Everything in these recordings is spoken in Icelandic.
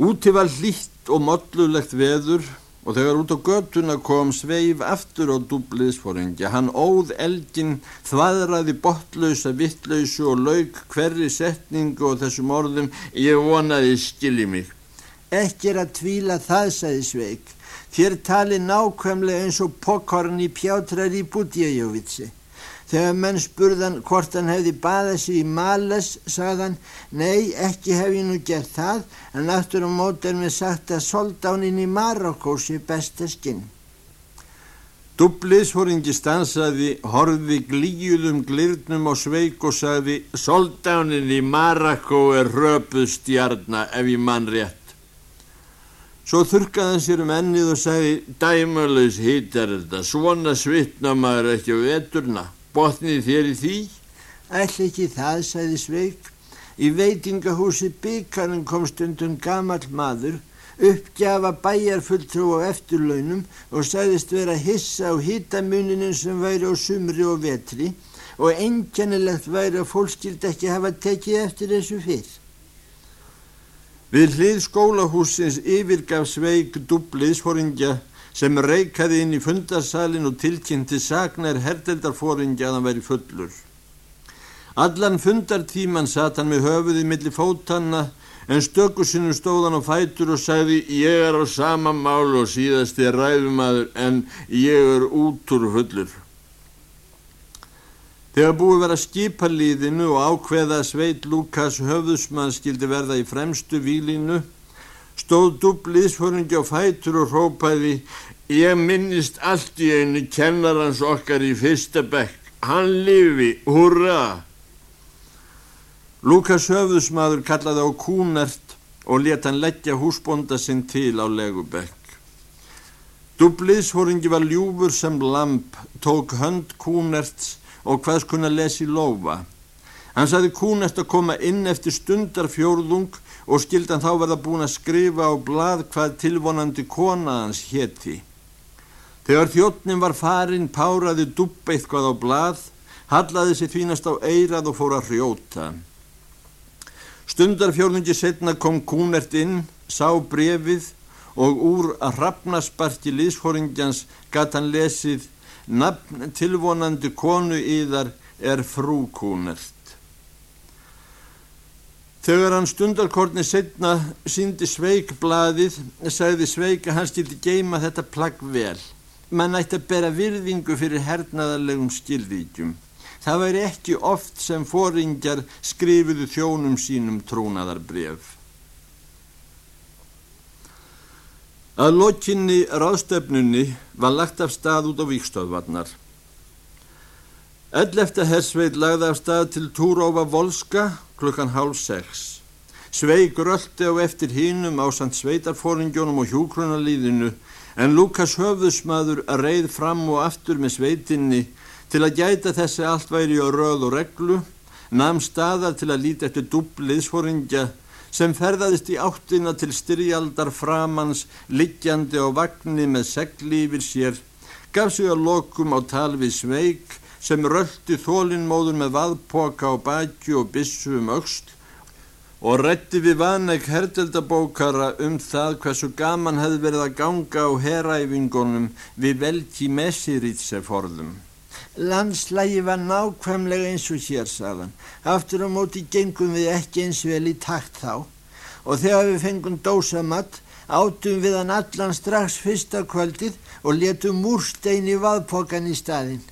Úti var hlýtt og mollulegt veður og þegar út á göttuna kom sveif aftur á dubliðsforingja. Hann óð elgin, þvaðraði botlausa, vittlausu og lauk hverri setningu og þessum orðum ég vonaði skilji mig. Ekki er að tvíla það, sagði Sveig. Þér tali nákvæmlega eins og pokorn í pjátrar í Budjajovitsi. Þegar menn spurðan hvort hann hefði baðað sig í Males, sagðan, nei, ekki hef ég nú gert það, en aftur á mót er mér sagt að soldánin í Marokko sé besta skinn. Dubliðsfóringi stansaði, horfi glíuðum glirnum á sveik og sagði, soldánin í Marokko er röpuð stjarnar ef ég mann rétt. Svo þurkaði hann sér um ennið og sagði, dæmulegs hýtar þetta, svona svitna maður ekki á veturna. Botnið í því? Ætli ekki það, sagði Sveig. Í veitingahúsi byggarinn kom stundum gamal maður, uppgjafa bæjarfulltrú á eftirlaunum og sagðist vera hissa á hýtamuninin sem væri á sumri og vetri og einkennilegt væri að fólk skildi ekki hafa tekið eftir þessu fyrr. Við hlið skólahúsins yfirgaf Sveig dubliðsforingja sem reikaði inn í fundarsalin og tilkynnti sagnar herdeldarfóringi að hann væri fullur. Allan fundartíman satt hann með höfuði millir fótanna en stökusinu stóð hann á fætur og sagði ég er á sama mál og síðast er ræðumadur en ég er út úr fullur. Þegar búið verið að skipa líðinu og ákveða sveit Lukas höfðusmann skildi verða í fremstu výlinu stóð dubliðsfóringi á fætur og rópaði ég minnist allt í einu kennarans okkar í fyrsta bekk. Hann lifi, hurra Lukas höfðusmaður kallaði á kúnert og let hann leggja húsbonda sinn til á legubekk. Dubliðsfóringi var ljúfur sem lamp tók hönd kúnerts og hvaðs kunna lesi lofa hann saði kúnert að koma inn eftir stundar fjórðung og skildan þá verða búin að skrifa á blað hvað tilvonandi kona hans hétti. Þegar þjóttnin var farin páraði dupp eitthvað á blað, hallaði sér þvínast á eirað og fór að hrjóta. Stundarfjörðungi setna kom kúnert inn, sá brefið og úr að hrafnasparki liðsfóringjans gatt hann lesið nafn tilvonandi konu íðar er frú kúnert. Þegar hann stundarkorni setna síndi Sveig blaðið, sagði Sveig að hann stildi geima þetta plagg vel. Man ætti að bera virðingu fyrir hernaðarlegum skilríkjum. Það væri ekki oft sem fóringjar skrifuðu þjónum sínum trúnaðarbref. Að lokinni ráðstöfnunni var lagt af stað út á Víkstöðvarnar. Ellefta hersveit lagði af stað til Túrófa Volska klukkan hálf sex. Sveig röldi á eftir hínum á samt sveitarfóringjónum og hjúkrunalíðinu en Lukas höfðusmaður reið fram og aftur með sveitinni til að gæta þessi allt væri á röð og reglu, namn staðar til að líti eftir dubliðsfóringja sem ferðaðist í áttina til styrjaldar framans liggjandi á vagnni með segli yfir sér, gaf sig að lokum á tal við Sveig sem röldi þólinnmóður með vaðpoka á baki og bissu um aukst og rétti við vanæk herdeldabókara um það hversu gaman hefði verið að ganga á heræfingunum við velki messiritseforðum. Landslægi var nákvæmlega eins og hér, sagðan. Aftur á móti gengum við ekki eins vel í takt þá og þegar við fengum dósamatt átum við hann allan strax fyrsta kvöldið og letum múrstein í vaðpokan í staðinn.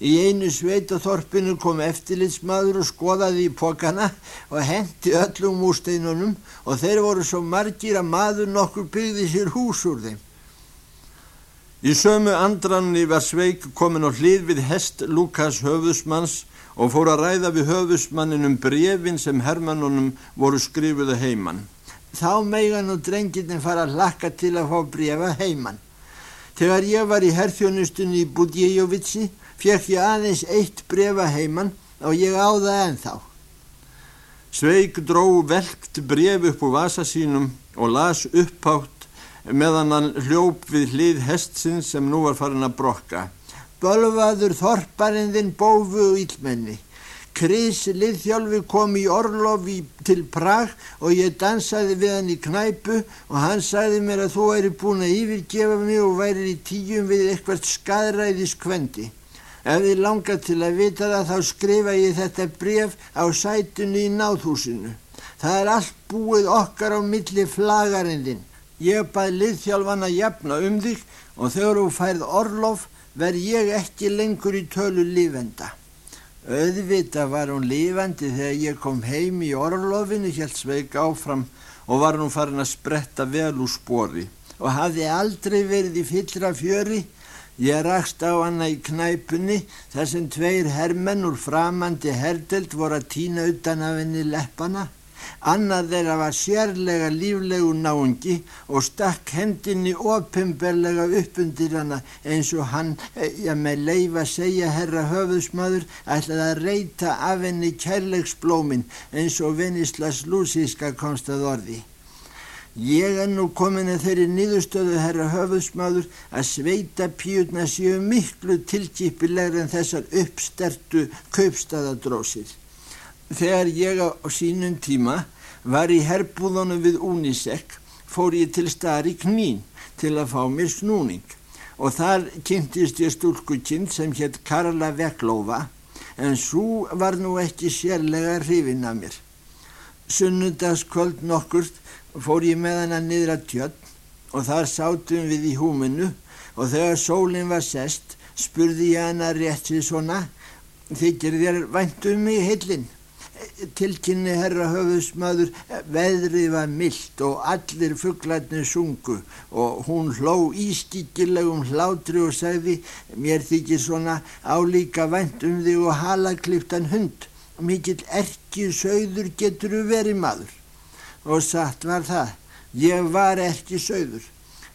Í einu sveitaþorpinu kom eftirlitsmaður og skoðaði í pokana og hendi öllum múrsteinunum og þeir voru svo margir að maður nokkur byggði sér hús úr þeim. Í sömu andranni var Sveig komin á hlið við hest Lukas höfusmanns og fór að ræða við höfusmannin um brefin sem hermannunum voru skrifuðu heimann. Þá meigan og drengirinn fara að lakka til að fá brefa heimann. Þegar ég var í herþjónustunni í Budjejovitsi fekk ég aðeins eitt brefa heimann og ég á það ennþá. Sveig dró velkt bref upp úr vasa sínum og las upphátt meðan hann hljóp við hlið hestsinn sem nú var farin að brokka. Bölvaður þorparinn þinn bófu og ílmenni. Kris liðþjálfi kom í Orlofi til Prag og ég dansaði við hann í knæpu og hann sagði mér að þú væri búin að yfirgefa mig og væri í tíum við eitthvað skadræðis kvendi. Ef þið langar til að vita það þá skrifa ég þetta bref á sætunni í náðhúsinu. Það er allt búið okkar á milli flagarindin. Ég bað liðþjálfan að jafna um þig og þegar þú færð Orlof verð ég ekki lengur í tölu lífenda. Auðvita var hún lífandi þegar ég kom heim í orlofinu helt sveik áfram og var hún farin að spretta vel úr spori og hafði aldrei verið í fyllra fjöri. Ég rakst á hana í knæpunni þar sem tveir hermenn úr framandi herdelt voru að týna utan af henni leppana Annað þeirra var sérlega líflegu náungi og stakk hendinni opimberlega upp undir hana eins og hann, eh, já með leif að segja herra höfðusmaður, ætlaði að reyta af henni kærleiksblómin eins og Venislas Lúsíska komst að orði. Ég er nú komin að þeirri nýðustöðu herra höfðusmaður að sveita píutna séu miklu tilkipilegri en þessar uppstertu kaupstæðadrósir. Þegar ég á sínum tíma var í herbúðunum við Unisek fór ég til staðar í knín til að fá mér snúning og þar kynntist ég stúlkukinn sem hétt Karla Veklófa en svo var nú ekki sérlega hrifin að mér. Sunnudagskvöld nokkurt fór ég með hana niður að tjött og þar sátum við í húminu og þegar sólinn var sest spurði ég hana rétt sér svona þykir þér væntum mig heilin tilkynni herra höfðusmaður veðrið var myllt og allir fugglarnir sungu og hún hló ískíkilegum hlátri og sagði mér þykir svona álíka vænt um þig og halakliptan hund. Mikill erki sögður getur verið maður og satt var það ég var erki sögður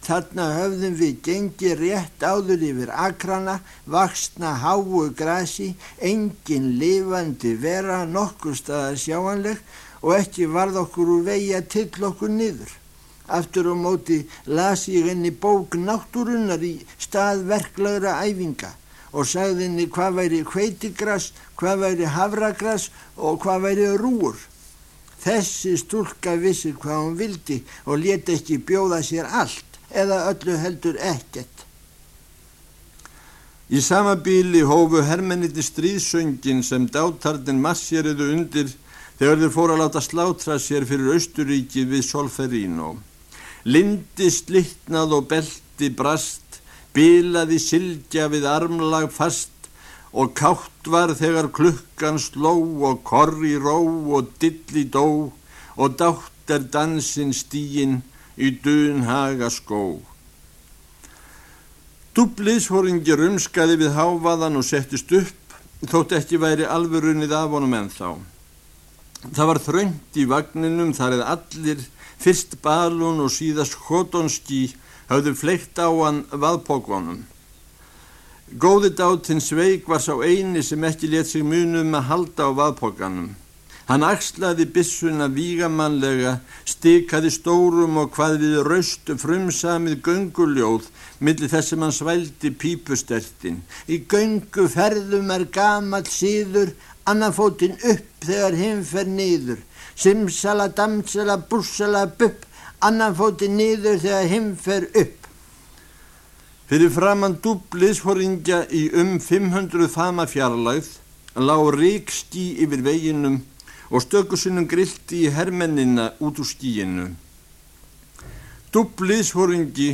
Þarna höfðum við gengið rétt áður yfir akrana, vaksna háu grasi, engin lifandi vera nokkur staðar sjáanleg og ekki varð okkur úr vegi að till okkur niður. Aftur á móti las ég henni bók náttúrunnar í staðverklagra æfinga og sagði henni hvað væri hveitigras, hvað væri havragras og hvað væri rúur. Þessi stúlka vissi hvað hún vildi og leti ekki bjóða sér allt eða öllu heldur ekkert. Í sama bíli hófu hermenniti stríðsöngin sem dátartin massjeriðu undir þegar þeir fóru að láta slátra sér fyrir Austuríki við Solferino. Lindi slittnað og belti brast, bilaði silgja við armlag fast og kátt var þegar klukkan sló og korri ró og dilli dó og dátt er dansinn stíinn í dunhaga skó. Dubliðshoringi rumskaði við hávaðan og settist upp, þótt ekki væri alverunnið af honum en þá. Það var þröngt í vagninum þar eða allir, fyrst balun og síðast hótonski, hafðu fleikt á hann vaðpókvonum. Góði dátinn Sveig var sá eini sem ekki let sig munum að halda á vaðpókanum. Hann axlaði bissuna vígamannlega, stikaði stórum og hvað við raustu frumsamið gönguljóð millir þess að hann svældi pípustertin. Í göngu ferðum er gamal síður, annafótin upp þegar hinn fer nýður. Simsala, damsala, bussala, bupp, annafótin nýður þegar hinn fer upp. Fyrir framann dúbliðsforingja í um 500 fama fjarlægð lág ríkski yfir veginum og stökusunum grilti í hermennina út úr skíinu. Dubliðsforingi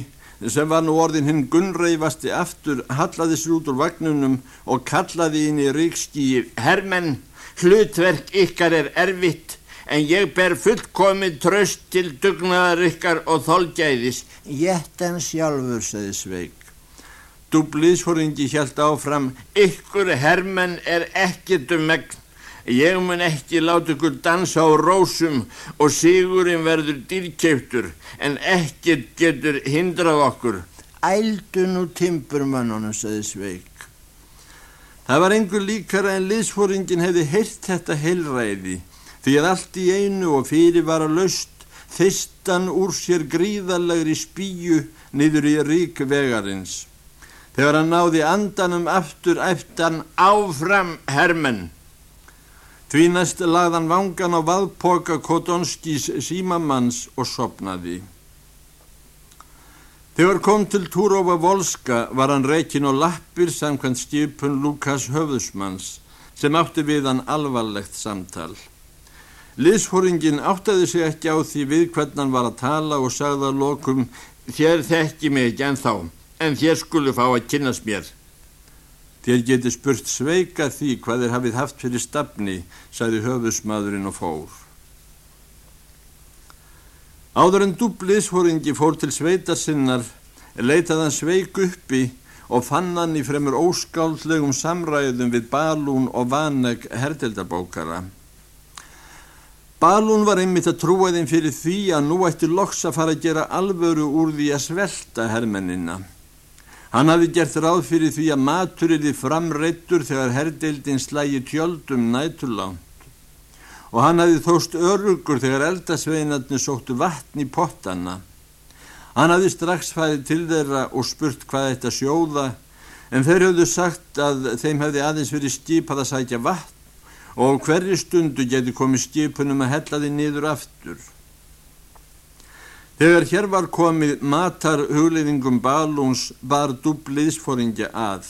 sem var nú orðin hinn gunnreifasti aftur hallaði sér út úr vagnunum og kallaði inn í ríkskíir Hermenn, hlutverk ykkar er erfitt en ég ber fullkomið tröst til dugnaðar ykkar og þolgæðis. Jéttan sjálfur, sagði Sveig. Dubliðsforingi hjælt áfram Ykkur hermenn er ekkit um megn Ég mun ekki láta ykkur dansa á rósum og sigurinn verður dýrkeiptur en ekkert getur hindrað okkur. Ældu nú timburmannunum, saði Sveig. Það var einhver líkara en liðsfóringin hefði heilt þetta heilræði því að allt í einu og fyrir var að löst þistan úr sér gríðalegri spíu niður í rík vegarins. Þegar hann náði andanum aftur eftir hann áfram hermenn Því næst lagðan vangan á vaðpoka Kodonskis símamanns og sopnaði. Þegar kom til Túrófa Volska var hann reikin og lappir samkvæmt skipun Lukas Höfðusmanns sem átti við hann alvarlegt samtal. Liðsfóringin áttaði sig ekki á því við hvernig hann var að tala og sagði að lokum Þér þekki mig ekki en þá, en þér skulu fá að kynast mér. Þér geti spurt sveika því hvað þér hafið haft fyrir stafni, sagði höfusmaðurinn og fór. Áður en dubliðsfóringi fór til sveita sinnar, leitað hann sveik uppi og fann hann í fremur óskáldlegum samræðum við Balún og Vaneg herdeldabókara. Balún var einmitt að trúa þeim fyrir því að nú ætti loks að fara að gera alvöru úr því að svelta hermennina. Hann hafi gert ráð fyrir því að matur er því framreittur þegar herdeildin slægi tjöldum næturlánt og hann hafi þóst örugur þegar eldasveinarnir sóttu vatn í pottana. Hann hafi strax fæðið til þeirra og spurt hvað þetta sjóða en þeir hafðu sagt að þeim hefði aðeins verið skipað að sækja vatn og hverju stundu geti komið skipunum að hella því niður aftur. Þegar hér var komið matar hugleiðingum balúns var dubliðsforingja að.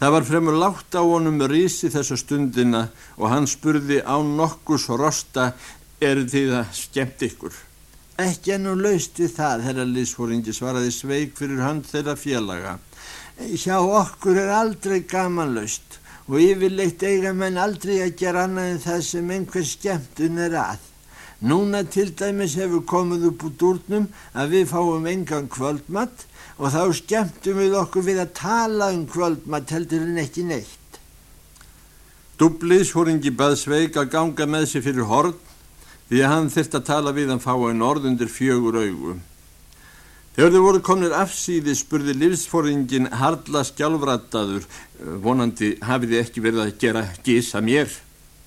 Það var fremur látt á honum rísi þessa stundina og hann spurði á nokkus rosta er því það skemmt ykkur. Ekki ennú laust við það, herra liðsforingi, svaraði sveik fyrir hönd þeirra félaga. Hjá okkur er aldrei gaman laust og yfirleitt eiga menn aldrei að gera annað en það sem einhver skemmtun er að. Núna til dæmis hefur komið upp úr dúrnum að við fáum engan kvöldmatt og þá skemmtum við okkur við að tala um kvöldmatt heldur en ekki neitt. Dubliðsfóringi bað Sveig að ganga með sér fyrir horn því að hann þurft að tala við hann fá einn orðundir fjögur augu. Þegar þau voru komnir afsýði spurði livsfóringin Harla skjálfrataður vonandi hafiði ekki verið að gera gísa mér.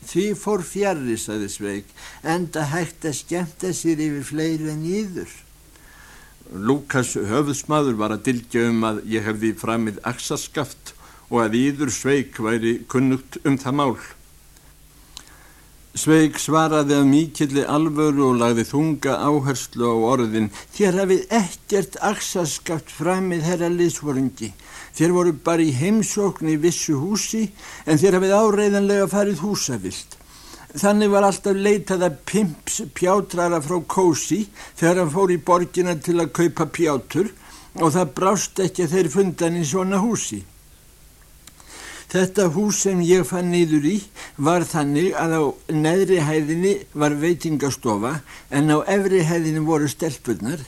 Því fór fjarrri, saði Sveig, enda hægt að skemmta sér yfir fleiri en íður. Lukas höfðsmaður var að dilgja um að ég hefði framið axaskaft og að íður Sveig væri kunnugt um það mál. Sveig svaraði af mikilli alvöru og lagði þunga áherslu á orðin. Þér hafið ekkert axaskaft framið herra liðsvorungi. Þér voru bara í heimsókn í vissu húsi en þér hafið áreiðanlega farið húsavilt. Þannig var alltaf leitað að pimps pjátrara frá Kósi þegar hann fór í borgina til að kaupa pjátur og það brást ekki að þeir fundan í svona húsi. Þetta hús sem ég fann nýður í var þannig að á neðri hæðinni var veitingastofa en á efri hæðinni voru stelpunar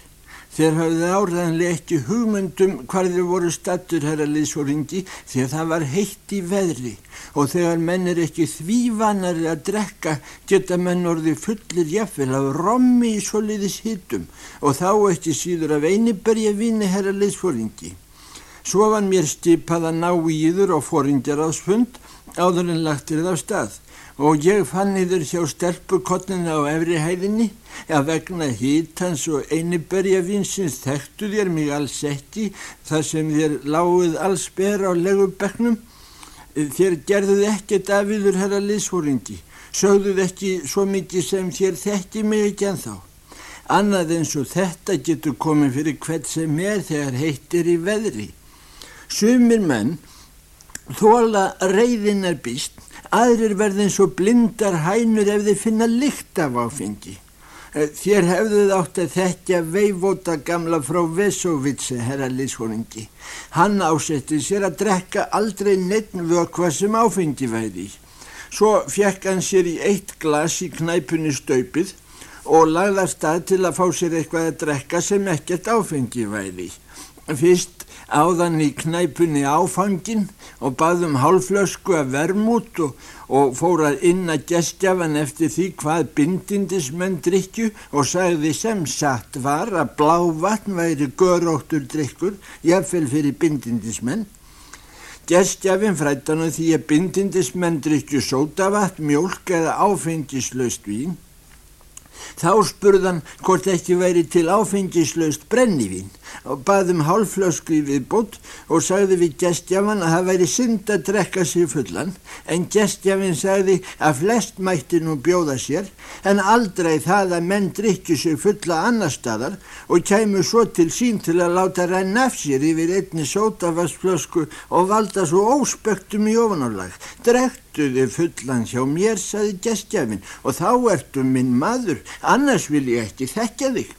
Þeir hafði áræðanlega ekki hugmyndum hvar þeir voru stattur herra liðsóringi því að það var heitt í veðri. Og þegar menn er ekki þvívanari að drekka geta menn orði fullir jafnvel af rommi í soliðis hittum og þá ekki síður af einiberja vini herra liðsóringi. Svo var mér stipað að ná í yður og fóringjar ásfund áður en lagtir það af stað og ég fann yfir hjá stelpukottinu á efri hæðinni að vegna hítans og einiberjavinsins þekktu þér mig alls ekki þar sem þér láguð alls ber á legubeknum þér gerðuð ekkert afiður herra liðsfóringi sögðuð ekki svo mikið sem þér þekki mig ekki en þá annað eins og þetta getur komið fyrir hvert sem er þegar heitir í veðri. Sumir menn þóla reyðin er býst aðrir verði eins og blindar hænur ef þeir finna lykt af áfengi. Eh, þér hefðuð átt að þekkja veivóta gamla frá Vesovitsi, herra liðsfóringi. Hann ásetti sér að drekka aldrei neitt vökva sem áfengi væði. Svo fjekk hann sér í eitt glas í knæpunni staupið og lagði að til að fá sér eitthvað að drekka sem ekkert áfengi væði. Fyrst áðan í knæpunni áfangin og baðum hálflösku að vermút og, og fór að inn að gestjafan eftir því hvað bindindismenn drikju og sagði sem satt var að blá vatn væri göróttur drikkur, jáfnvel fyrir bindindismenn. Gestjafin frættan á því að bindindismenn drikju sótavatn, mjölk eða áfengislaust vín Þá spurðan hvort ekki væri til áfengislaust brennivín og baðum hálflösku í viðbútt og sagði við gestjafan að það væri synd að drekka sér fullan en gestjafin sagði að flest mætti nú bjóða sér en aldrei það að menn drikki sér fulla annar staðar og kæmu svo til sín til að láta ræna af sér yfir einni sótafastflösku og valda svo óspektum í ofanálag. Drektu þið fullan hjá mér, sagði gestjafin og þá ertu minn maður, annars vil ég ekki þekka þig.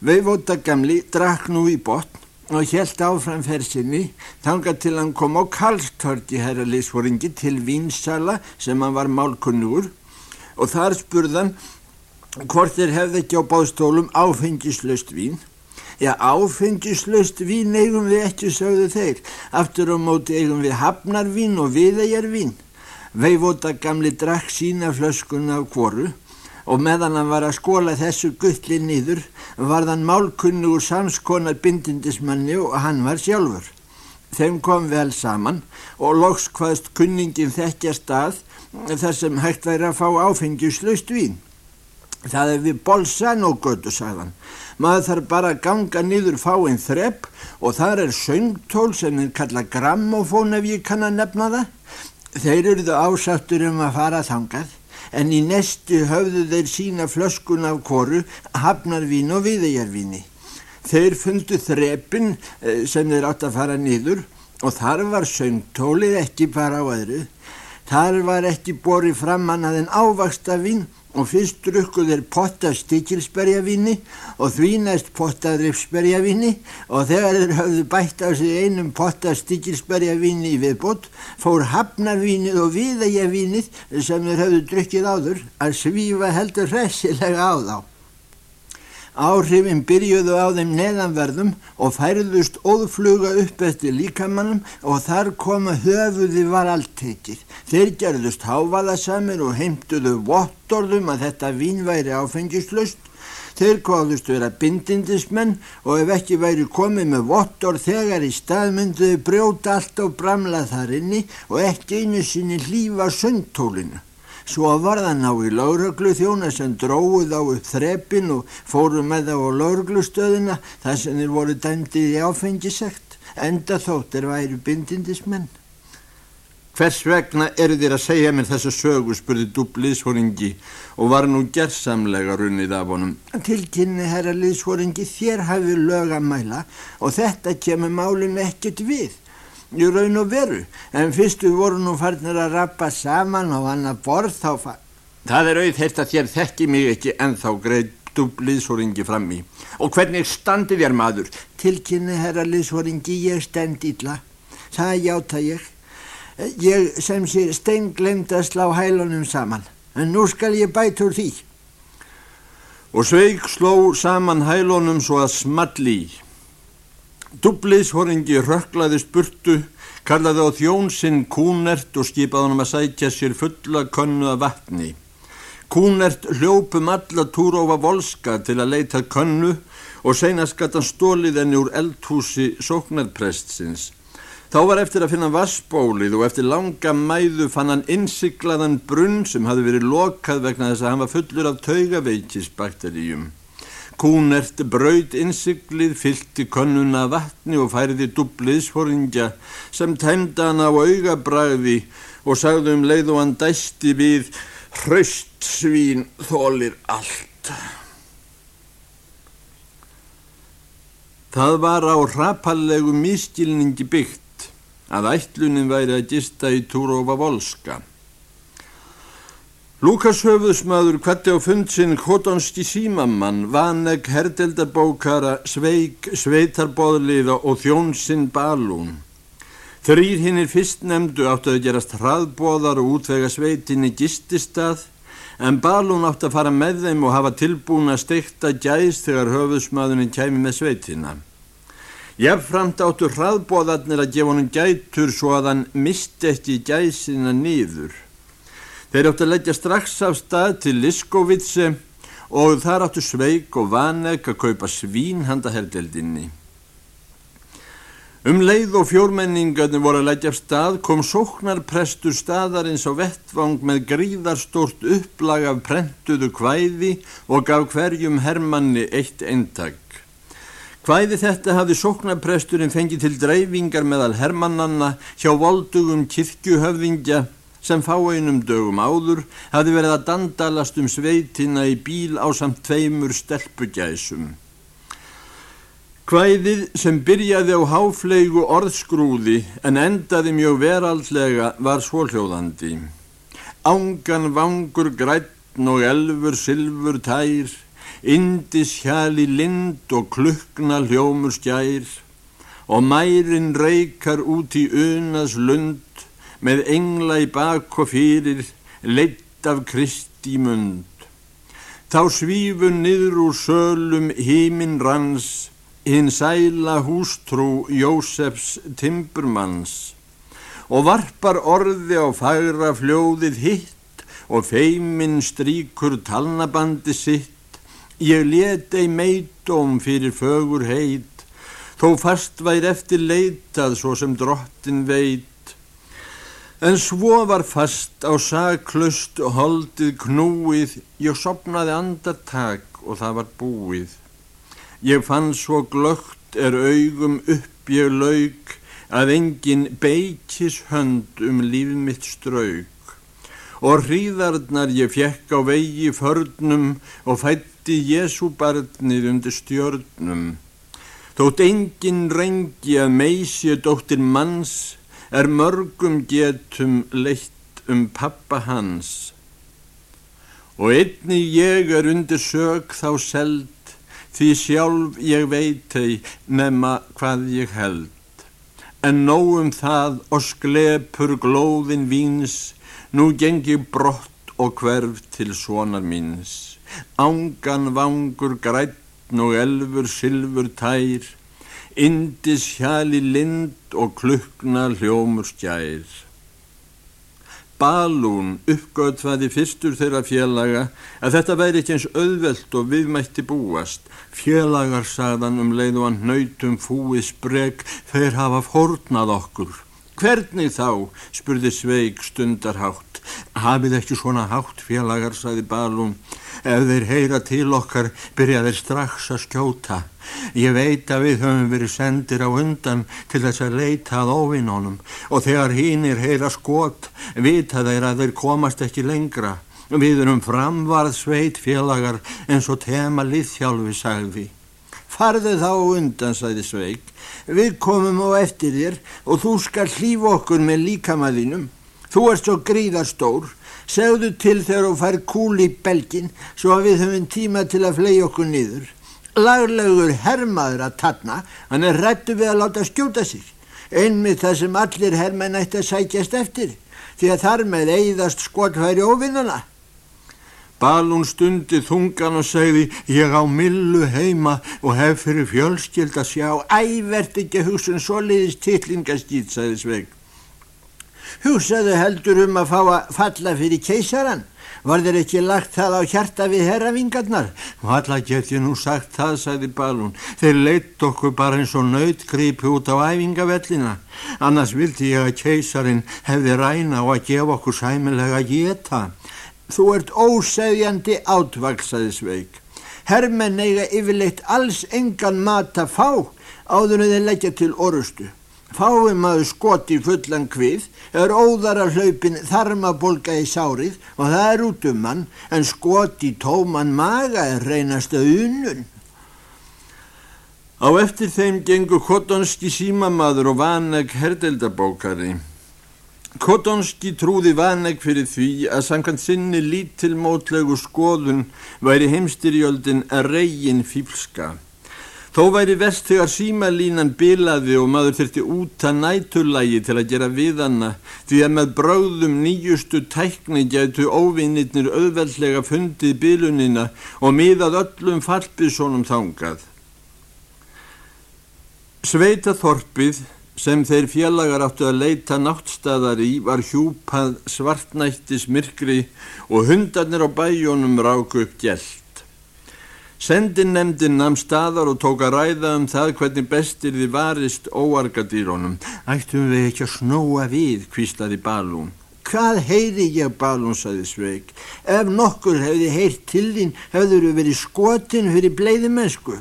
Veifóta gamli drakk nú í botn og helt áfram fersinni þanga til hann kom á Karlstorti herra liðsvoringi til Vínsala sem hann var málkunnugur og þar spurðan hvort þeir hefði ekki á báðstólum áfengislaust vín. Já, áfengislaust vín eigum við ekki, sögðu þeir. Aftur á móti eigum við hafnarvín og viðæjarvín. Veifóta gamli drakk sína flöskun af kvoru og meðan hann var að skóla þessu gulli nýður var þann málkunni úr samskonar bindindismanni og hann var sjálfur. Þeim kom vel saman og loks hvaðst kunningin þekkja stað þar sem hægt væri að fá áfengislaust vín. Það er við bolsan og götu, sagðan. Maður þarf bara að ganga niður fáinn þrepp og þar er söngtól sem er kalla grammofón ef ég kann að nefna það. Þeir eruðu ásattur um að fara þangað en í nestu höfðu þeir sína flöskun af koru, hafnarvín og viðejarvíni. Þeir fundu þrepin eh, sem þeir átt að fara niður og þar var söngtólið ekki bara á öðru. Þar var ekki borið fram annað en ávaksta vín og fyrst drukkuð er potta stikilsberjavíni og því næst potta drifsberjavíni og þegar þeir höfðu bætt á sig einum potta stikilsberjavíni í viðbót fór hafnarvínið og viðægjavínið sem þeir höfðu drukkið áður að svífa heldur hressilega á þá. Áhrifin byrjuðu á þeim neðanverðum og færðust óðfluga upp eftir líkamannum og þar koma höfuði var allt tekið. Þeir gerðust hávaðasamir og heimtuðu vottorðum að þetta vín væri áfengislust. Þeir kváðust vera bindindismenn og ef ekki væri komið með vottor þegar í staðmynduðu brjóta allt á bramlað þar inni og ekki einu sinni hlýfa söndtólinu. Svo var það ná í lauruglu þjóna sem dróið á upp þreppin og fóru með þá á lauruglustöðina þar sem þeir voru dæmdið í áfengisegt, enda þóttir væri bindindismenn. Hvers vegna eru þér að segja mér þessu sögu, spurði dúbliðsvoringi og var nú gerðsamlega runnið af honum. Tilkynni, herra liðsvoringi, þér hafi lög að mæla og þetta kemur málinu ekkert við í raun og veru. En fyrst við vorum nú farnir að rappa saman á annar borð þá fa Það er auðvitað að þér þekki mig ekki en þá greið dubliðsóringi fram í. Og hvernig standi þér maður? Tilkynni herra liðsóringi ég stend illa. Það játa ég. Ég sem sé stengleind að slá hælunum saman. En nú skal ég bæta úr því. Og sveig sló saman hælunum svo að smalli í Dubliðshoringi rökklaðist burtu, kallaði á þjónsinn Kúnert og skipaði hann að sætja sér fulla könnu af vatni. Kúnert hljópum alla túrófa volska til að leita könnu og hann stólið henni úr eldhúsi sóknarprestsins. Þá var eftir að finna vassbólið og eftir langa mæðu fann hann innsiklaðan brunn sem hafi verið lokað vegna þess að hann var fullur af taugaveikisbakteríum. Kúnert braud innsiklið, fylti könnuna vatni og færði dubliðsforingja sem tæmda hann á augabræði og sagði um leið og hann dæsti við hraust svín þólir allt. Það var á rapallegu miskilningi byggt að ætlunin væri að gista í Túrófa Volska. Lúkas höfuðsmaður kvatti á fund sinn Kotonski símamann, Vaneg, herdeldabókara, Sveig, Sveitarbóðliða og þjónsinn Balún. Þrýr hinnir fyrst nefndu áttu að gerast hraðbóðar og útvega sveitinni gististað, en Balún áttu að fara með þeim og hafa tilbúin að steikta gæs þegar höfuðsmaðurinn kæmi með sveitina. Jafnframt áttu hraðbóðarnir að gefa honum gætur svo að hann misti ekki gæsina nýður. Þeir áttu að leggja strax af stað til Liskovitsi og þar áttu Sveig og Vaneg að kaupa svín handa herdeldinni. Um leið og fjórmenningarnir voru að leggja af stað kom sóknarprestur staðarins á vettvang með gríðarstort upplag af prentuðu kvæði og gaf hverjum hermanni eitt eintak. Hvæði þetta hafði sóknarpresturinn fengið til dreifingar meðal hermannanna hjá voldugum kirkjuhöfðingja sem fá einum dögum áður hafði verið að dandalast um sveitina í bíl á samt tveimur stelpugæsum. Hvæðið sem byrjaði á háfleygu orðskrúði en endaði mjög veraldlega var svóljóðandi. Ángan vangur grætn og elfur silfur tær, indis hjali lind og klukna hljómur skjær og mærin reykar út í unas lund með engla í bak og fyrir, leitt af Kristi mund. Þá svífur niður úr sölum hímin ranns, hinn sæla hústrú Jósefs Timburmanns og varpar orði á fagra fljóðið hitt og feimin stríkur talnabandi sitt, ég leti meitóm fyrir fögur heit, þó fast væri eftir leitað svo sem drottin veit, En svo var fast á saklaust holdið knúið, ég sopnaði andartak og það var búið. Ég fann svo glögt er augum upp ég laug að engin beikis hönd um líf mitt straug. Og hríðarnar ég fjekk á vegi förnum og fætti Jésu barnið undir stjörnum. Þótt engin rengi að meysja dóttir manns er mörgum getum leitt um pappa hans. Og einni ég er undir sög þá seld, því sjálf ég veit ei nema hvað ég held. En nóum það og sklepur glóðin víns, nú gengi brott og hverf til sonar míns. Ángan vangur grætn og elfur silfur tær, Indis hjali lind og klukna hljómur skjær. Balún uppgötvaði fyrstur þeirra félaga að þetta væri ekki eins auðvelt og viðmætti búast. Félagar sagðan um leið og hann nautum fúið spreg þeir hafa fornað okkur. Hvernig þá? spurði Sveig stundarhátt. Hafið ekki svona hátt félagar, sagði Balún. Ef þeir heyra til okkar byrja þeir strax að skjóta. Ég veit að við höfum verið sendir á undan til þess að leita að óvinnónum og þegar hínir heyra skot vita þeir að þeir komast ekki lengra. Við erum framvarð sveit félagar eins og tema liðhjálfi sagði. Farðu þá undan, sagði Sveig. Við komum á eftir þér og þú skal hlýfa okkur með líkamaðinum. Þú ert svo gríðarstór. Segðu til þegar þú fær kúl í belgin svo að við höfum tíma til að flei okkur niður laglegur herrmaður að tanna, hann er rættu við að láta skjóta sig, einmið það sem allir herrmenn ætti að sækjast eftir, því að þar með eigðast skotfæri óvinnana. Balún stundi þungan og segði, ég á millu heima og hef fyrir fjölskyld að sjá, ævert ekki hugsun soliðis tillingaskýt, sagði Sveig. Hugsaðu heldur um að fá að falla fyrir keisaran, Var þeir ekki lagt það á hjarta við herravingarnar? Valla get ég nú sagt það, sagði Balún. Þeir leitt okkur bara eins og nöyt grípi út á æfingavellina. Annars vildi ég að keisarin hefði ræna og að gefa okkur sæmilega geta. Þú ert ósegjandi átvaksaði sveik. Hermenn eiga yfirleitt alls engan mat að fá áður en þeir leggja til orustu. Fáum maður skoti fullan kvið, er óðara hlaupin þarmabólga í sárið og það er út um hann, en skoti tóman maga er reynast að unun. Á eftir þeim gengur Kotonski símamaður og Vaneg herdeldabókari. Kotonski trúði Vaneg fyrir því að samkvæmt sinni lítilmótlegu skoðun væri heimstyrjöldin að reygin fílska. Þó væri vest þegar símalínan bilaði og maður þurfti út að næturlægi til að gera við hana því að með bráðum nýjustu tækni gætu óvinnitnir auðveldlega fundið bilunina og miðað öllum fallbísónum þángað. Sveitaþorpið sem þeir félagar áttu að leita náttstæðar í var hjúpað svartnættis myrkri og hundarnir á bæjónum ráku upp gælt. Sendinemdin namn staðar og tók að ræða um það hvernig bestir þið varist óargadýrónum. Ættum við ekki að snúa við, kvíslaði Balún. Hvað heyri ég, Balún, saði Sveig. Ef nokkur hefði heyrt til þín, hefður við verið skotin fyrir bleiði mennsku.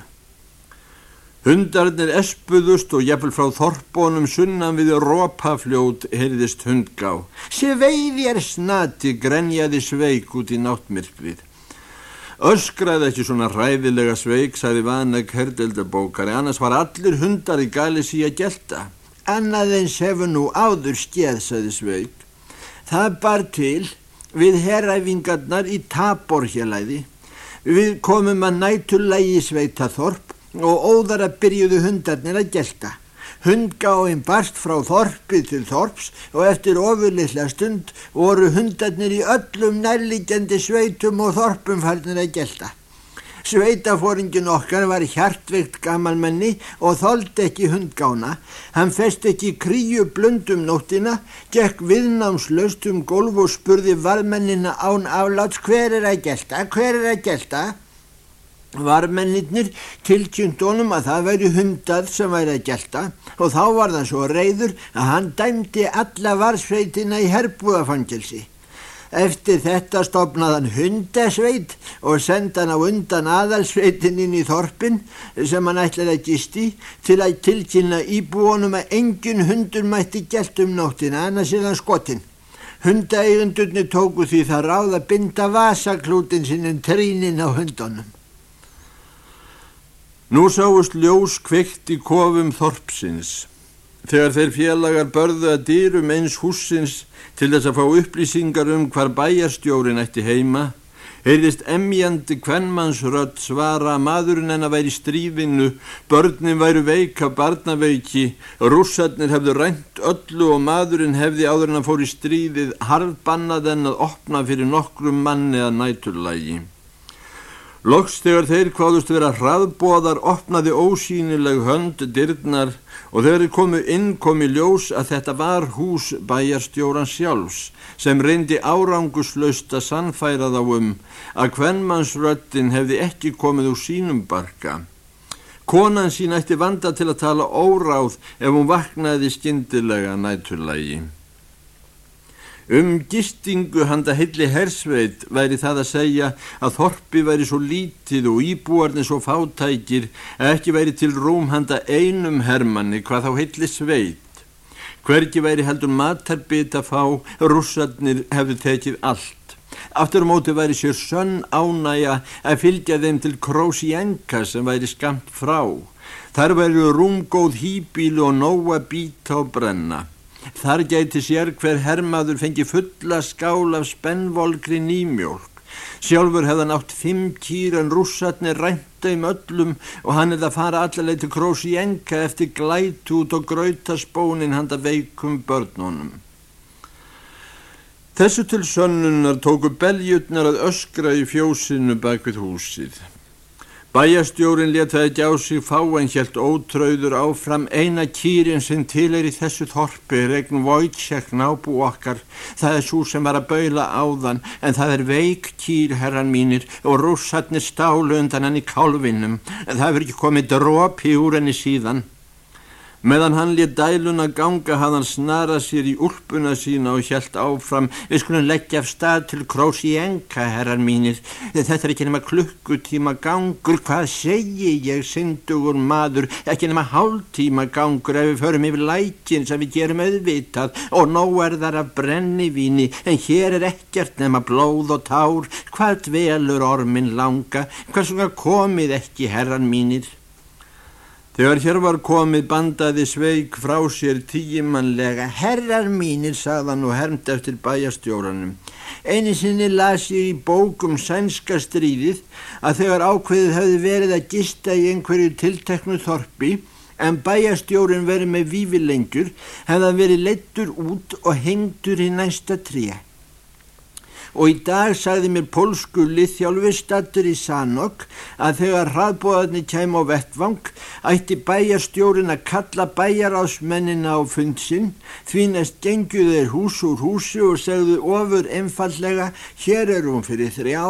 Hundarnir espuðust og jafnvel frá þorpónum sunnan við rópafljót heyrðist hundgá. Sveið er snati, grenjaði sveik út í náttmyrkrið. Öskraði ekki svona ræðilega sveik, sagði vaneg herdeldabókari, annars var allir hundar í gali síðan gelta. Annaðins hefur nú áður skeð, sagði sveik. Það bar til við herræfingarnar í Taborhjalæði. Við komum að nættulægi sveita þorp og óðara byrjuðu hundarnir að gelta. Hundgáinn barst frá þorpið til þorps og eftir ofurlitla stund voru hundarnir í öllum nærlíkjandi sveitum og þorpum farnir að gelta. Sveitafóringin okkar var hjartveikt gamalmenni og þóld ekki hundgána. Hann fest ekki kríu blundum nóttina, gekk viðnámslaust um golf og spurði varmennina án afláts hver er að gelta, hver er að gelta? Varmennir tilkynnt honum að það væri hundar sem væri að gelta og þá var það svo reyður að hann dæmdi alla varsveitina í herbúðafangelsi. Eftir þetta stopnaði hann hundasveit og senda hann á undan aðalsveitin inn í þorpin sem hann ætlaði að gisti til að tilkynna íbúonum að engin hundur mætti gelt um nóttina annars er hann skotinn. Hundaeigundurni tóku því það ráð að binda vasaklútin sinn en trínin á hundunum. Nú sáust ljós kveikt í kofum þorpsins. Þegar þeir félagar börðu að dýrum eins húsins til þess að fá upplýsingar um hvar bæjarstjórin ætti heima, heyrðist emjandi kvennmannsrött svara að maðurinn en að væri strífinu, börnin væru veika barnaveiki, rússarnir hefðu rænt öllu og maðurinn hefði áður en að fóri stríðið harfbannað en að opna fyrir nokkrum manni að næturlægi. Loks þegar þeir hvaðust vera hraðbóðar opnaði ósýnileg hönd dyrnar og þeir komu inn komi ljós að þetta var hús bæjarstjóran sjálfs sem reyndi áranguslaust að sannfæra þá um að hvernmannsröttin hefði ekki komið úr sínum barka. Konan sín ætti vanda til að tala óráð ef hún vaknaði skindilega næturlægi. Um gistingu handa heilli hersveit væri það að segja að þorpi væri svo lítið og íbúarnir svo fátækir að ekki væri til rúm handa einum hermanni hvað þá heilli sveit. Hvergi væri heldur matarbit að fá, rússarnir hefðu tekið allt. Aftur á móti væri sér sönn ánæja að fylgja þeim til Krósienka sem væri skamt frá. Þar væri rúmgóð hýbílu og nóa býta og brenna. Þar gæti sér hver hermaður fengi fulla skál af spennvolgri nýmjólk. Sjálfur hefði hann átt fimm kýr en rússatni rænta um öllum og hann hefði að fara allarleið til krósi enga eftir glætút og gröytaspónin handa veikum börnunum. Þessu til sönnunar tóku beljutnar að öskra í fjósinu bak við húsið. Bæjastjórin letaði sig fá en helt ótröður áfram eina kýrin sem til er í þessu þorpi, regn Vojtjek nábú okkar. Það er svo sem var að baula áðan en það er veik kýr herran mínir og rússatni stálu undan hann í kálvinum en það verður ekki komið drópi úr henni síðan. Meðan hann létt dæluna ganga hafði hann snarað sér í úlpuna sína og hjælt áfram Við skulum leggja af stað til Krósi Enga, herrar mínir. Þetta er ekki nema klukkutíma gangur. Hvað segi ég, syndugur maður? Ekki nema hálftíma gangur ef við förum yfir lækin sem við gerum auðvitað. Og nóg er þar að brenni víni En hér er ekkert nema blóð og tár. Hvað dvelur ormin langa? Hvað svona komið ekki, herrar mínir Þegar hér var komið bandaði sveik frá sér tíimannlega herrar mínir, sagðan og hermt eftir bæjastjóranum. Einu sinni las ég í bókum sænska stríðið að þegar ákveðið hefði verið að gista í einhverju tilteknu þorpi en bæjastjórin verið með vífilengjur hefði verið leittur út og hengtur í næsta tríja og í dag sagði mér pólsku liðþjálfistattur í Sanok að þegar hraðbóðarnir kæm á vettvang ætti bæjarstjórin að kalla bæjarásmennina á fundsinn því næst gengu þeir hús úr húsi og segðu ofur einfallega hér er hún fyrir þrjá,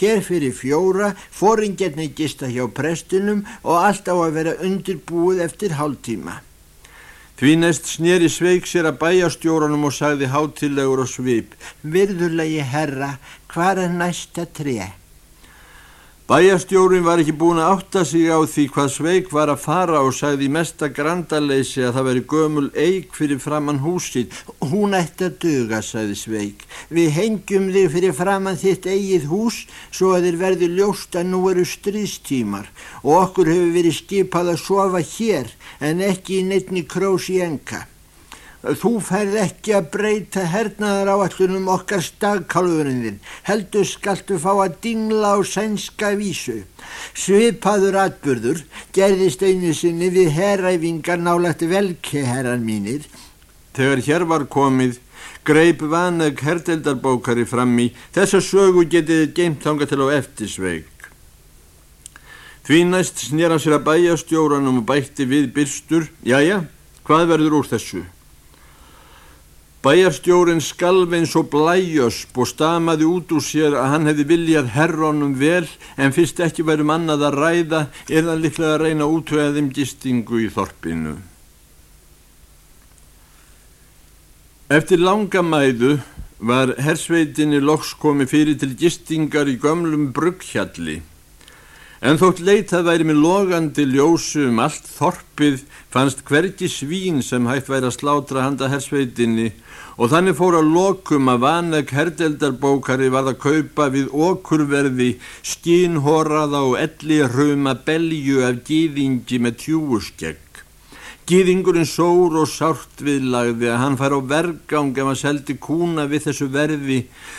hér fyrir fjóra, fóringetni gista hjá prestinum og allt á að vera undirbúið eftir hálftíma. Því næst snýri sveik sér að bæjastjórunum og sagði hátilegur og svip. Virðulegi herra, hvað er næsta tré? Bæjastjórin var ekki búin að átta sig á því hvað Sveig var að fara og sagði mesta grandaleysi að það veri gömul eig fyrir framann húsið. Hún ætti að döga, sagði Sveig. Við hengjum þig fyrir framann þitt eigið hús svo að þér verði ljóst að nú eru stríðstímar og okkur hefur verið skipað að sofa hér en ekki í neittni krós í enga. Þú færð ekki að breyta hernaðar áallunum okkar stagkálfurinn heldur skaltu fá að dingla á sænska vísu. Svipaður atburður gerðist einu sinni við herræfingar nálagt velkeherran mínir. Þegar hér var komið, greip vanag herdeldarbókari fram í þessa sögu getiði geimt hanga til á eftirsveig. Því næst snýra sér að bæja stjóranum og bætti við byrstur, jájá, hvað verður úr þessu? Bæjarstjórin skalv eins og blæjösp og stamaði út úr sér að hann hefði viljað herrónum vel en fyrst ekki verið mannað að ræða það liklega að reyna útvöðum gistingu í þorpinu. Eftir langa mæðu var hersveitinni loks komið fyrir til gistingar í gömlum brugghjalli En þótt leitað væri með logandi ljósu um allt þorpið fannst hvergi svín sem hægt væri að slátra handa hersveitinni og þannig fór að lokum að vaneg herdeldarbókari varð að kaupa við okkurverði skínhoraða og elli hruma belju af gýðingi með tjúuskegg. Gýðingurinn sór og sárt viðlagði að hann fær á vergang ef hann seldi kúna við þessu verði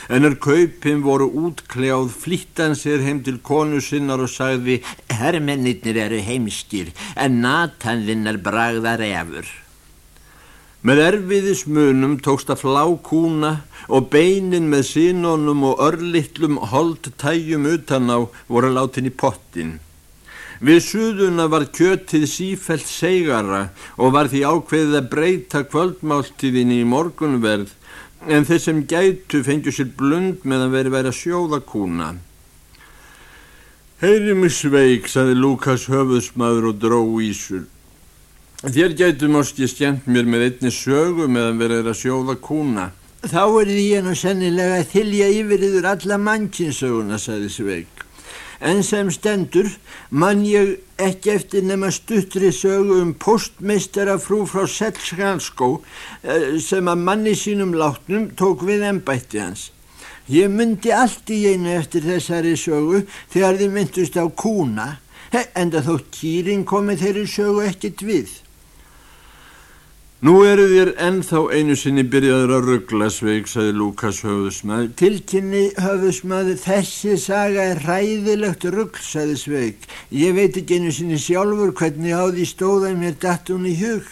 en er kaupin voru útkljáð flýttan sér heim til konu sinnar og sagði Hermennir eru heimskir en natanðinn er bragðar efur. Með erfiðis munum tókst að flá kúna og beinin með sínónum og örlittlum hold tæjum utan á voru látin í pottin. Við suðuna var kjötið sífælt segara og var því ákveðið að breyta kvöldmáltíðinni í morgunverð en þeir sem gætu fengju sér blund með að veri verið að sjóða kúna. Heyri mig sveik, saði Lukas höfuðsmaður og dró ísur. Þér gætu morski skemmt mér með einni sögu með að verið að sjóða kúna. Þá er því ég nú sennilega að þylja yfir yfir alla mannkinsöguna, saði sveik en sem stendur mann ég ekki eftir nema stuttri sögu um postmeistera frú frá Selskranskó eh, sem að manni sínum látnum tók við ennbætti hans. Ég myndi allt í einu eftir þessari sögu þegar þið myndust á kúna, en það þó kýrin komið þeirri sögu ekkit við. Nú eru þér ennþá einu sinni byrjaður að ruggla sveig, saði Lukas höfðusmaður. Tilkynni höfðusmaður, þessi saga er ræðilegt ruggl, saði sveig. Ég veit ekki einu sinni sjálfur hvernig á því stóða mér datt hún í hug.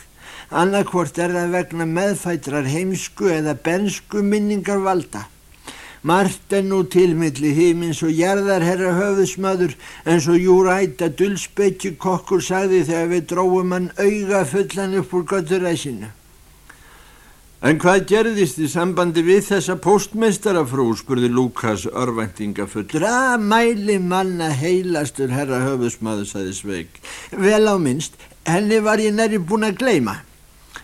Annarkvort er það vegna meðfætrar heimsku eða bensku minningar valda. Margt er nú tilmilli hímins og jarðar herra höfðusmaður eins og Júræta Dulsbekki kokkur sagði þegar við dróum hann auga fullan upp úr götturæsinu. En hvað gerðist í sambandi við þessa postmeistarafrú, spurði Lukas örvæntingafull. Dra mæli manna heilastur herra höfðusmaður, sagði Sveig. Vel á minnst, henni var ég næri búin að gleima.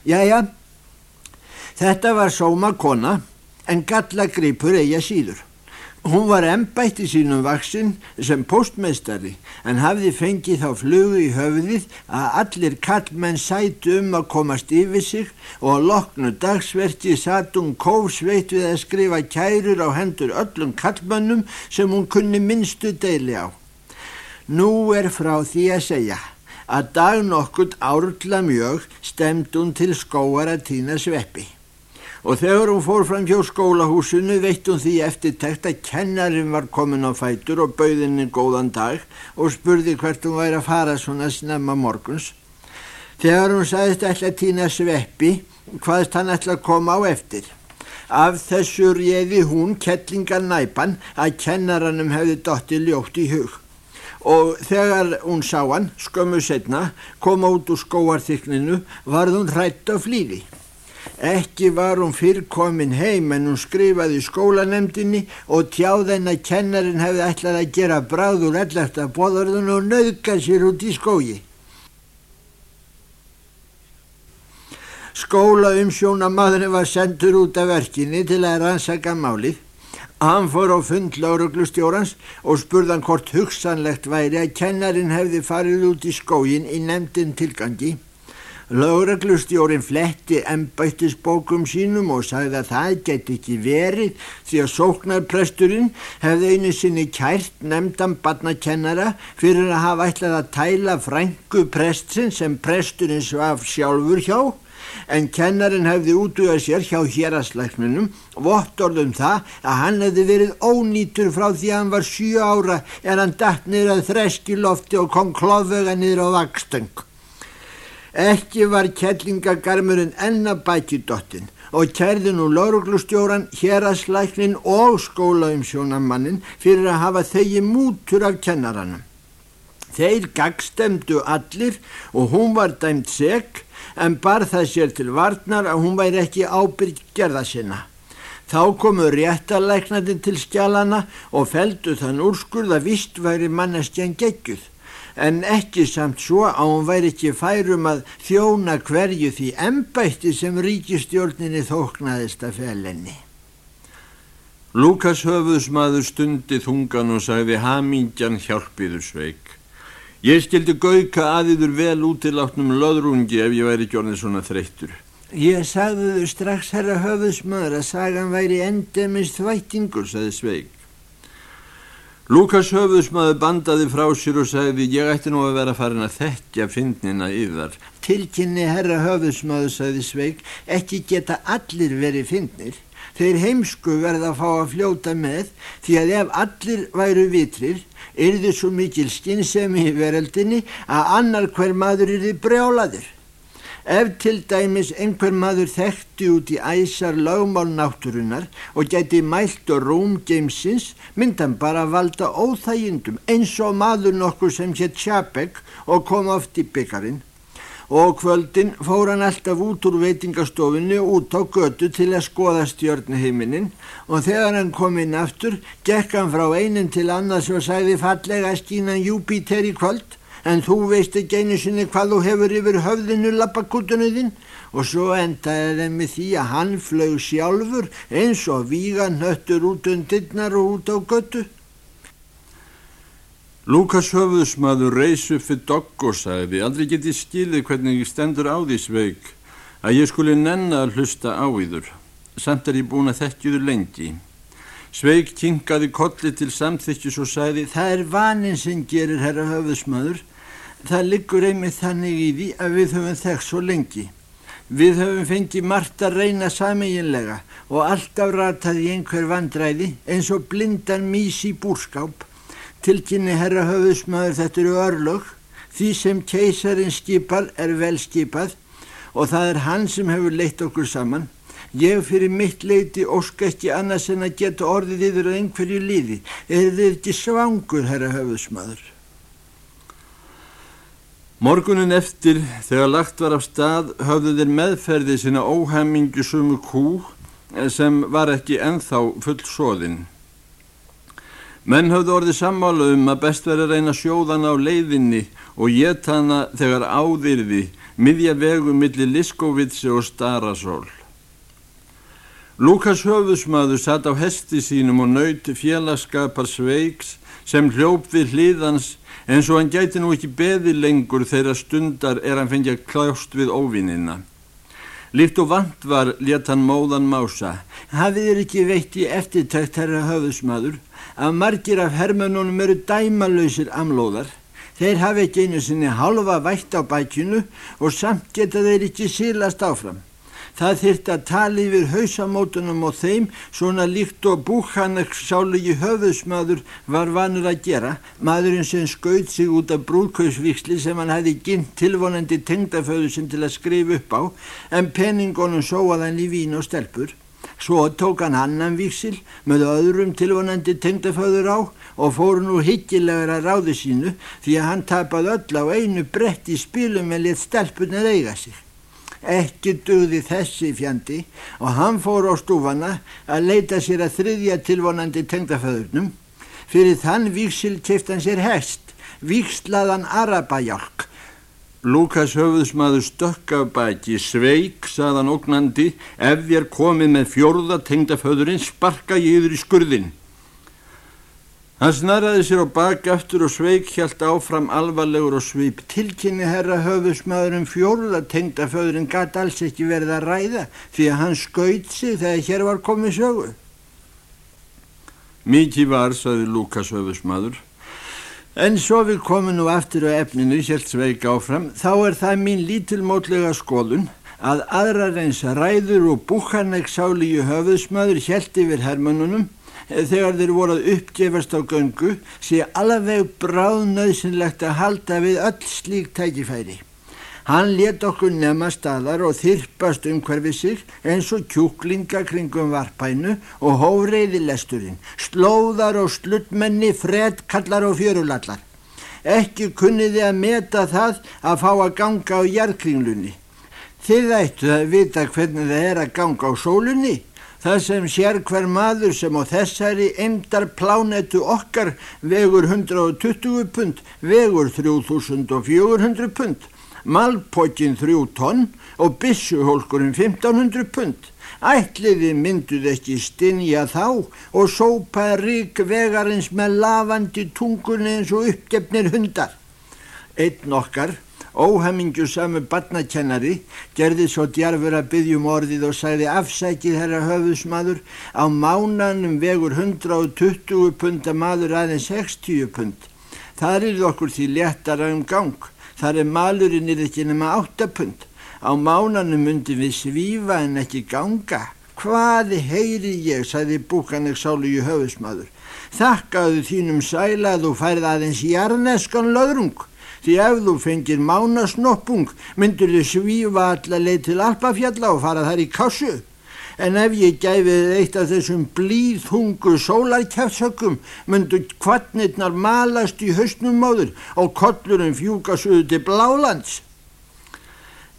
Jæja, þetta var sóma kona en gallagripur eiga síður. Hún var ennbætti sínum vaksinn sem postmeistari en hafði fengið þá flugu í höfðið að allir kallmenn sætu um að komast yfir sig og að loknu dagsverti satt hún kófsveit við að skrifa kærur á hendur öllum kallmennum sem hún kunni minnstu deili á. Nú er frá því að segja að dag nokkurt árla mjög stemd hún til skóar að týna sveppi og þegar hún fór fram hjá skólahúsinu veitt hún því eftirtækt að kennarin var komin á fætur og bauðinni góðan dag og spurði hvert hún væri að fara svona snemma morguns. Þegar hún sagðist ætla að týna sveppi, hvaðst hann ætla að koma á eftir. Af þessu réði hún kettlingar næpan að kennaranum hefði dotti ljótt í hug. Og þegar hún sá hann, skömmu setna, koma út úr skóarþykninu, varð hún hrætt á flýði. Ekki var hún fyrrkomin heim en hún skrifaði skólanemdini og tjáðin að kennarin hefði ætlað að gera bráður ellert af bóðarðun og nöðka sér út í skógi. Skóla um sjónamadurinn var sendur út af verkinni til að rannsaka málið Hann fór á fund lauruglustjórans og spurðan hvort hugsanlegt væri að kennarin hefði farið út í skógin í nefndin tilgangi. Lauruglustjórin fletti ennbættisbókum sínum og sagði að það geti ekki verið því að sóknarpresturinn hefði einu sinni kært nefndan barnakennara fyrir að hafa ætlað að tæla frængu prestin sem presturinn svaf sjálfur hjá en kennarin hefði útugað sér hjá héraslæknunum vottorðum það að hann hefði verið ónýtur frá því að hann var sjö ára en hann dætt niður að þreski lofti og kom klóðvega niður á vakstöng. Ekki var kellingagarmurinn ennabæki dottin og kærði nú lauruglustjóran, héraslæknin og skólaumsjónamannin fyrir að hafa þegi mútur af kennaranum. Þeir gagstemdu allir og hún var dæmt seg en bar það sér til varnar að hún væri ekki ábyrg gerða sinna. Þá komu réttalæknandi til skjálana og feldu þann úrskurð að vist væri mannestjan gegguð, en ekki samt svo að hún væri ekki færum að þjóna hverju því embætti sem ríkistjórninni þóknaðist að felenni. Lukas höfuðsmaður stundi þungan og sagði hamingjan hjálpiður sveik. Ég skildi gauka aðiður vel útiláttnum löðrungi ef ég væri gjörnið svona þreyttur. Ég sagði þau strax herra höfuðsmaður að sagan væri endemist þvættingur, sagði Sveig. Lukas höfuðsmaður bandaði frá sér og sagði ég ætti nú að vera farin að þekkja fyndnina yðar. Tilkynni herra höfuðsmaður, sagði Sveig, ekki geta allir verið fyndnir. Þeir heimsku verða að fá að fljóta með því að ef allir væru vitrir yrði svo mikil skinnsemi í veröldinni að annar hver maður yrði brjálaður. Ef til dæmis einhver maður þekkti út í æsar lagmál náttúrunar og geti mælt og rúm geimsins myndan bara valda óþægindum eins og maður nokkur sem hétt Sjabek og kom oft í byggarinn og kvöldin fór hann alltaf út úr veitingastofunni út á götu til að skoða stjórnheiminin og þegar hann kom inn aftur gekk hann frá einin til annars og sagði fallega skínan Júpiter í kvöld en þú veist ekki einu sinni hvað þú hefur yfir höfðinu lappakutunni þinn og svo endaði það með því að hann flög sjálfur eins og vígan höttur út undirnar og út á götu. Lukas höfuðsmaður reysu fyrir dogg og sagði aldrei geti skilið hvernig ég stendur á því sveik að ég skuli nenna að hlusta á íður. Samt er ég búin að þekkjuður lengi. Sveik kingaði kolli til samþykkjus og sagði Það er vanin sem gerir herra höfuðsmaður. Það liggur einmitt þannig í því að við höfum þekkt svo lengi. Við höfum fengið margt að reyna sameginlega og alltaf rataði einhver vandræði eins og blindan mís í búrskáp Tilkynni herra höfusmaður þetta eru örlög, því sem keisarin skipar er vel skipað og það er hann sem hefur leitt okkur saman. Ég fyrir mitt leiti óska ekki annars en að geta orðið yfir á einhverju líði. Er þið ekki svangur, herra höfusmaður? Morgunin eftir, þegar lagt var af stað, höfðu þeir meðferðið sína óhemmingu sumu kú sem var ekki enþá full soðinn. Menn höfðu orðið sammála um að best verið reyna sjóðan á leiðinni og geta hana þegar áðyrði miðja vegu millir Liskovitsi og Starasól. Lukas höfusmaður satt á hesti sínum og nöyt félagskapar sveiks sem hljóp við hliðans eins og hann gæti nú ekki beði lengur þegar stundar er hann fengið að kljást við óvinnina. Líkt og vant var let hann móðan mása. Hafið er ekki veitt í eftirtækt herra höfusmaður að margir af hermönunum eru dæmalauðsir amlóðar. Þeir hafi ekki einu sinni halva vætt á bækjunu og samt geta þeir ekki sílast áfram. Það þyrrt að tala yfir hausamótunum og þeim svona líkt og búhannak sálegi höfuðsmaður var vanur að gera. Maðurinn sem skauð sig út af brúðkausvíksli sem hann hefði gint tilvonandi tengdaföðu sem til að skrifa upp á en penningunum sóaðan í vín og stelpur. Svo tók hann annan viksil með öðrum tilvonandi tengdaföður á og fór nú hyggilegur að ráðu sínu því að hann tapaði öll á einu brett í spilum með lit stelpunar eiga sig. Ekki döði þessi fjandi og hann fór á stúfana að leita sér að þriðja tilvonandi tengdaföðurnum. Fyrir þann viksil keift hann sér hest, vikslaðan arabajálk Lukas höfuðsmaður stökk af baki, sveik, saðan ógnandi, ef er komið með fjórða tengdaföðurinn, sparka ég yfir í skurðin. Hann snarraði sér á bak eftir og sveik hjælt áfram alvarlegur og svip. Tilkynni herra höfuðsmaður um fjórða tengdaföðurinn gæti alls ekki verið að ræða því að hann skaut sig þegar hér var komið sögu. Mikið var, saði Lukas höfuðsmaður. En svo við komum nú aftur á efninu, helt Sveig áfram, þá er það mín lítilmótlega skoðun að aðrar eins ræður og búkarnæk sálíu höfuðsmaður helt yfir hermönunum þegar þeir voru að uppgefast á göngu sé alveg bráðnöðsynlegt að halda við öll slík tækifæri. Hann let okkur nefna staðar og þyrpast um hverfi sig eins og kjúklinga kringum varpænu og hóreiði lesturinn, slóðar og sluttmenni, fredkallar og fjörulallar. Ekki kunniði að meta það að fá að ganga á jarkringlunni. Þið ættu að vita hvernig það er að ganga á sólunni. Það sem sér hver maður sem á þessari eimdar plánetu okkar vegur 120 pund, vegur 3400 pund malpokkin þrjú tonn og bissuhólkurinn 1500 pund. Ætliði mynduð ekki stinja þá og sópa rík vegarins með lavandi tungunni eins og uppgefnir hundar. Einn okkar, óhamingju samu barnakennari, gerði svo djarfur að byggjum orðið og sagði afsækið herra höfusmaður á mánanum vegur 120 pund að maður aðeins 60 pund. Það er okkur því léttara um gang. Þar er malurinn er ekki nema áttapund. Á mánanum myndi við svífa en ekki ganga. Hvaði heyri ég, sagði búkanek sálu í höfusmaður. Þakkaðu þínum sæla að þú færð aðeins jarneskan löðrung. Því ef þú fengir mánasnoppung myndur þið svífa allarleið til Alpafjalla og fara þar í kassu en ef ég gæfið eitt af þessum blíðhungu sólarkjaftsökkum myndu kvarnirnar malast í hausnum móður og kollurum fjúkasuðu til blálands.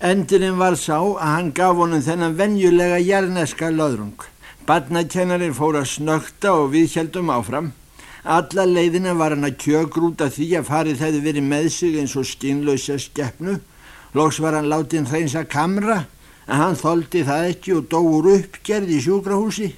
Endurinn var sá að hann gaf honum þennan venjulega jarneska löðrung. Badnakennarinn fór að snökta og við heldum áfram. Alla leiðina var hann að kjögrúta því að farið hefði verið með sig eins og skinnlausa skeppnu. Lóks var hann látin hreinsa kamra en hann þóldi það ekki og dóur uppgerð í sjúkrahúsi.